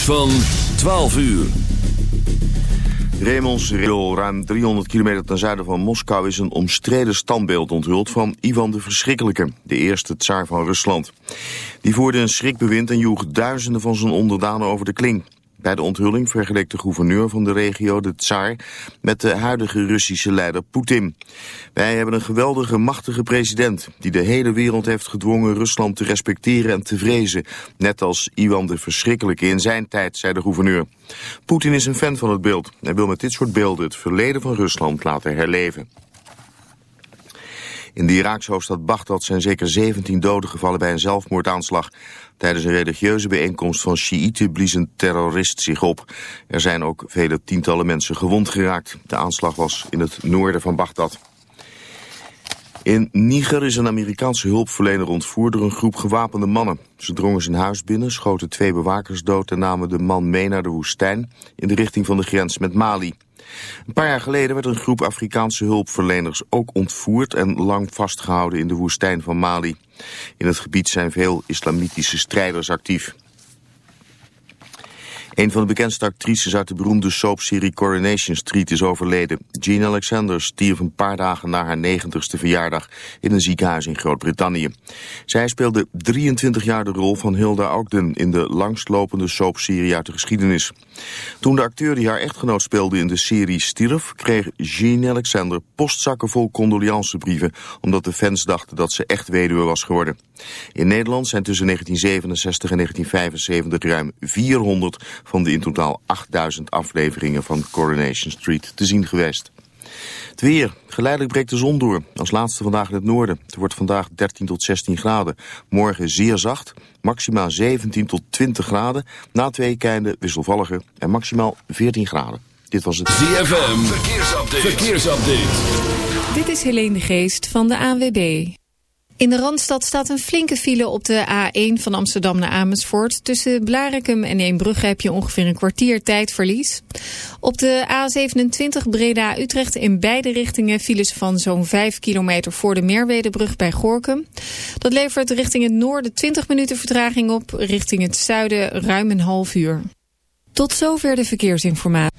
Van 12 uur. Remons Reel, ruim 300 kilometer ten zuiden van Moskou... is een omstreden standbeeld onthuld van Ivan de Verschrikkelijke... de eerste tsaar van Rusland. Die voerde een schrikbewind en joeg duizenden van zijn onderdanen over de kling. Bij de onthulling vergeleek de gouverneur van de regio, de Tsaar, met de huidige Russische leider Poetin. Wij hebben een geweldige, machtige president die de hele wereld heeft gedwongen Rusland te respecteren en te vrezen. Net als Iwan de Verschrikkelijke in zijn tijd, zei de gouverneur. Poetin is een fan van het beeld. Hij wil met dit soort beelden het verleden van Rusland laten herleven. In de Iraakse hoofdstad Bagdad zijn zeker 17 doden gevallen bij een zelfmoordaanslag. Tijdens een religieuze bijeenkomst van Shiiten blies een terrorist zich op. Er zijn ook vele tientallen mensen gewond geraakt. De aanslag was in het noorden van Bagdad. In Niger is een Amerikaanse hulpverlener ontvoerd door een groep gewapende mannen. Ze drongen zijn huis binnen, schoten twee bewakers dood en namen de man mee naar de woestijn in de richting van de grens met Mali. Een paar jaar geleden werd een groep Afrikaanse hulpverleners ook ontvoerd en lang vastgehouden in de woestijn van Mali. In het gebied zijn veel islamitische strijders actief. Een van de bekendste actrices uit de beroemde soapserie Coronation Street is overleden. Jean Alexander stierf een paar dagen na haar negentigste verjaardag in een ziekenhuis in Groot-Brittannië. Zij speelde 23 jaar de rol van Hilda Ogden in de langslopende soapserie uit de geschiedenis. Toen de acteur die haar echtgenoot speelde in de serie stierf, kreeg Jean Alexander postzakken vol condoleancebrieven, omdat de fans dachten dat ze echt weduwe was geworden. In Nederland zijn tussen 1967 en 1975 ruim 400 van de in totaal 8000 afleveringen van Coronation Street te zien geweest. Het weer. Geleidelijk breekt de zon door. Als laatste vandaag in het noorden. Het wordt vandaag 13 tot 16 graden. Morgen zeer zacht. Maximaal 17 tot 20 graden. Na twee weekenden wisselvalliger en maximaal 14 graden. Dit was het ZFM. Verkeersupdate. Verkeersupdate. Dit is Helene de Geest van de ANWB. In de Randstad staat een flinke file op de A1 van Amsterdam naar Amersfoort. Tussen Blarikum en Eembrugge heb je ongeveer een kwartier tijdverlies. Op de A27 Breda-Utrecht in beide richtingen files van zo'n 5 kilometer voor de Meerwedebrug bij Gorkum. Dat levert richting het noorden 20 minuten vertraging op, richting het zuiden ruim een half uur. Tot zover de verkeersinformatie.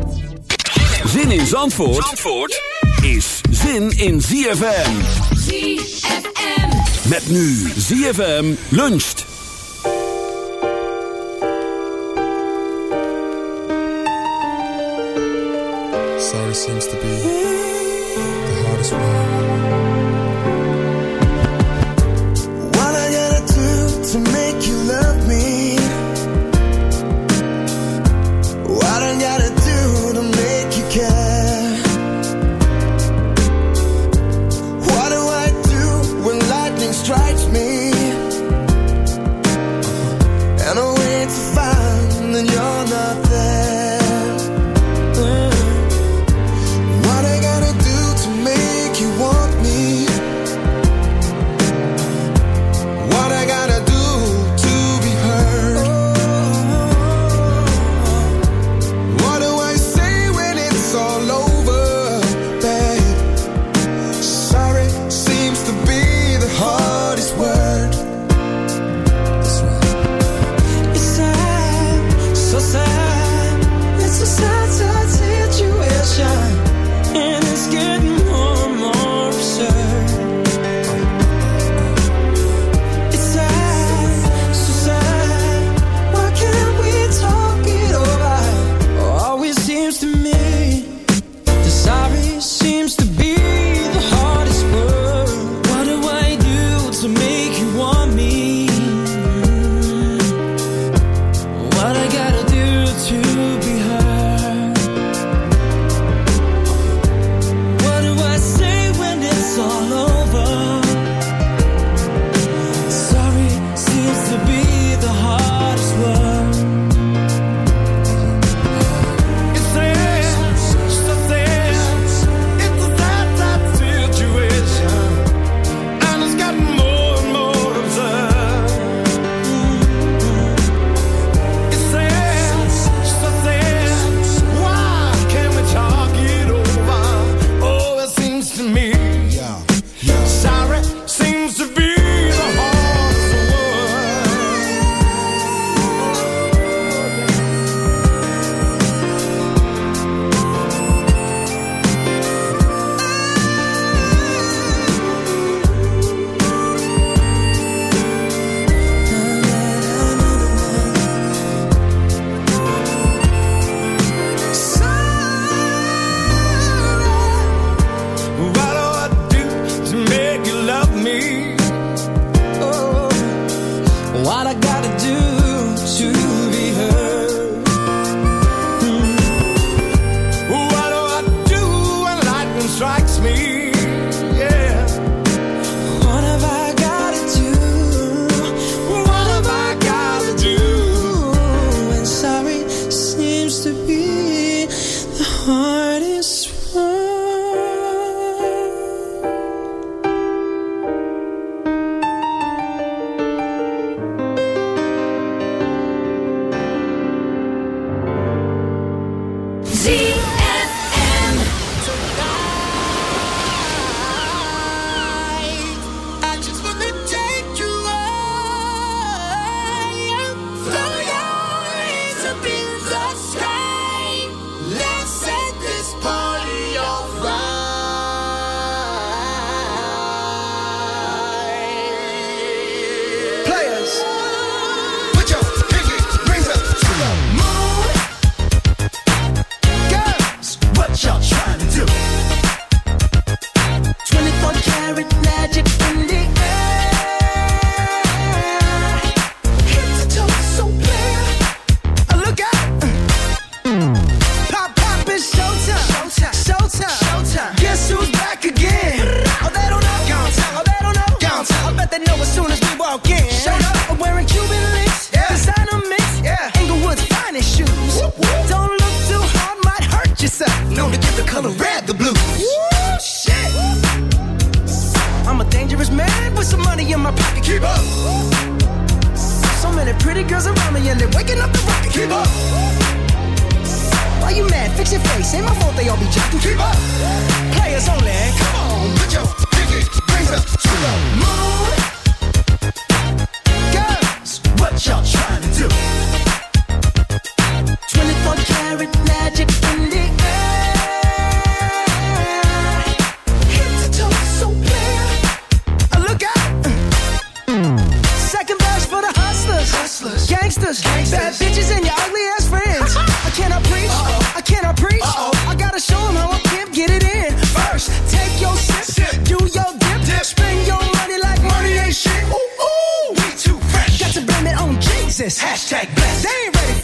Zin in Zandvoort, Zandvoort is zin in ZFM. ZFM. Met nu ZFM luncht. Sorry seems to be the hardest one. Zie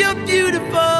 you're beautiful.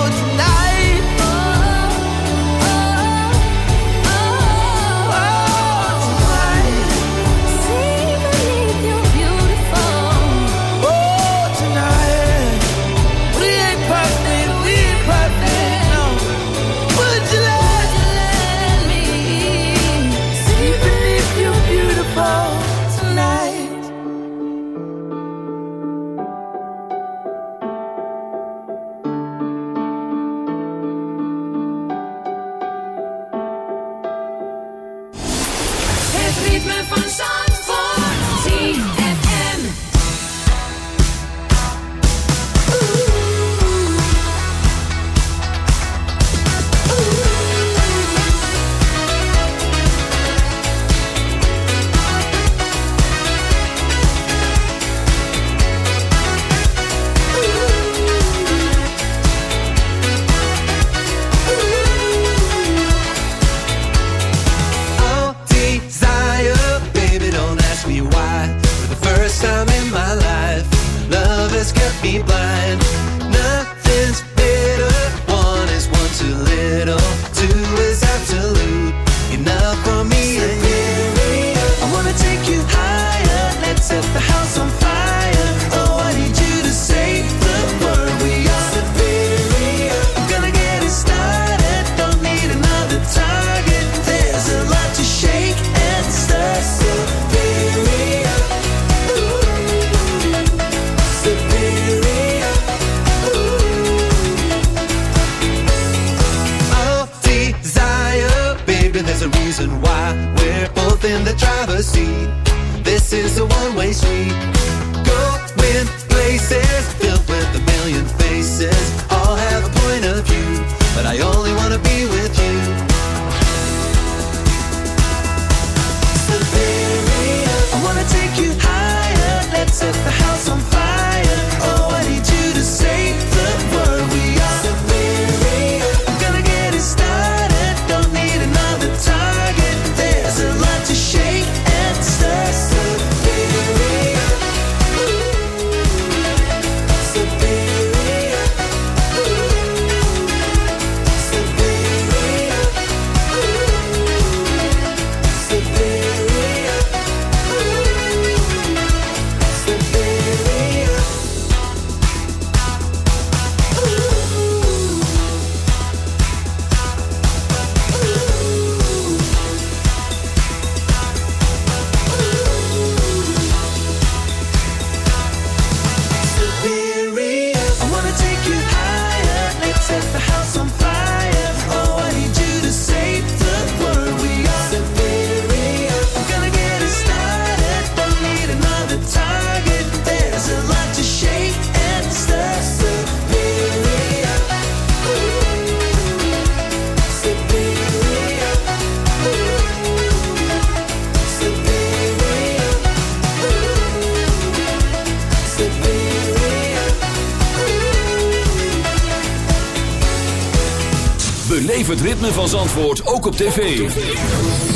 Beleef het ritme van Zandvoort ook op tv.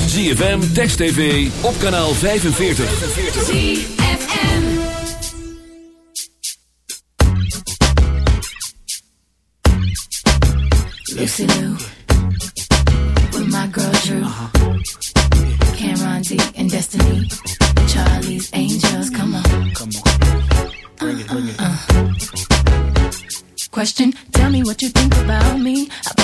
ZFM, Text TV, op kanaal 45. ZFM. Lucy Lou with my girl Drew, Cameron D and Destiny, Charlie's Angels. Come on, come on, bring it, bring it. Question: Tell me what you think about me. I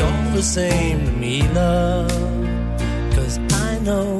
All the same to me, love. Cause I know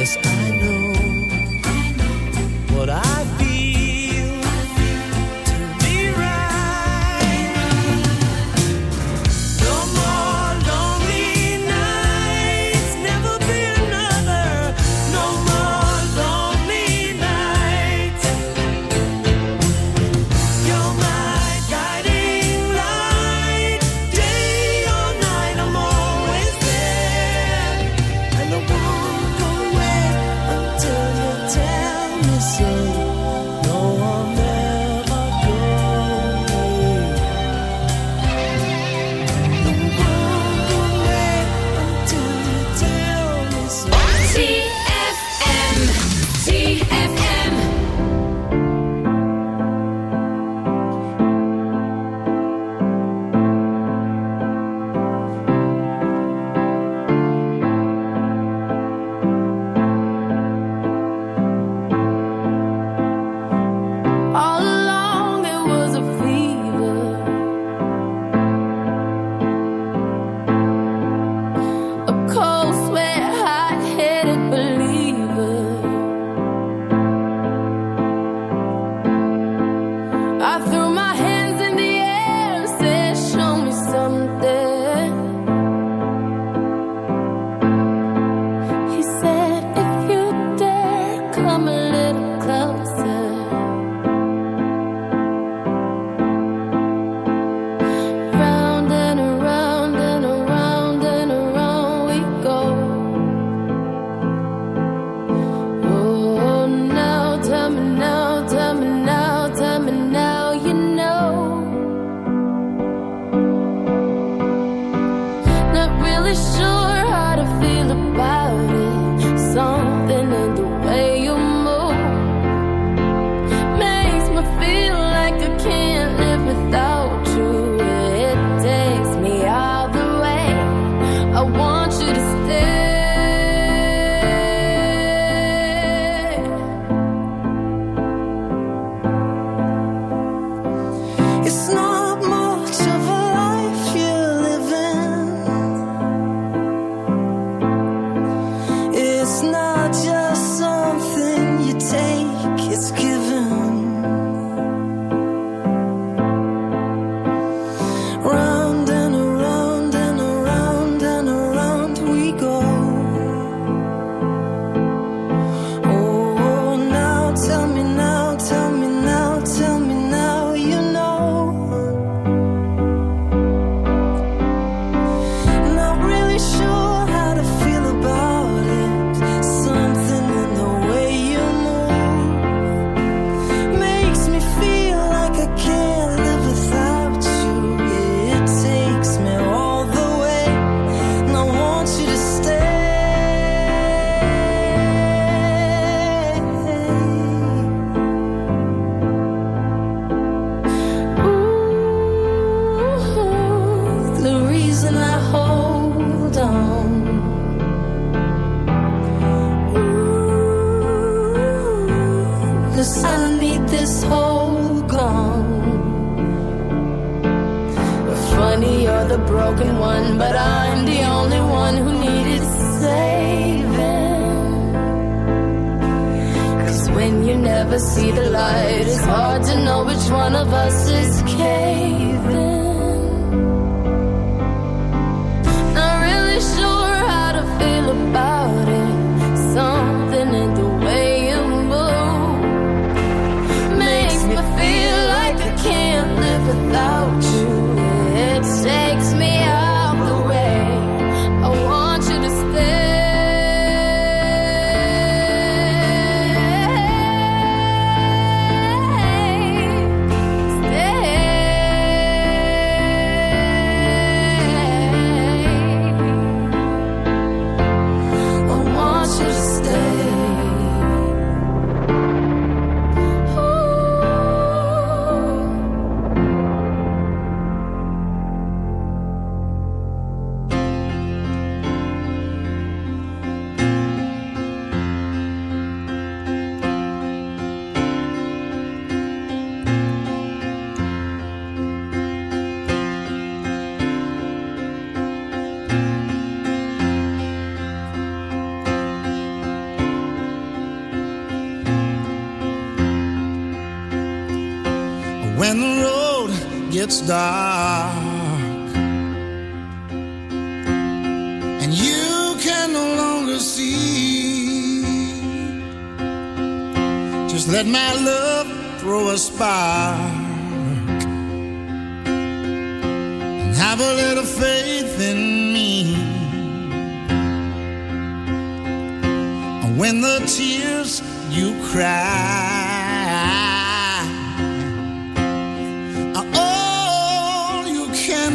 This. I hard to know which one of us is caving.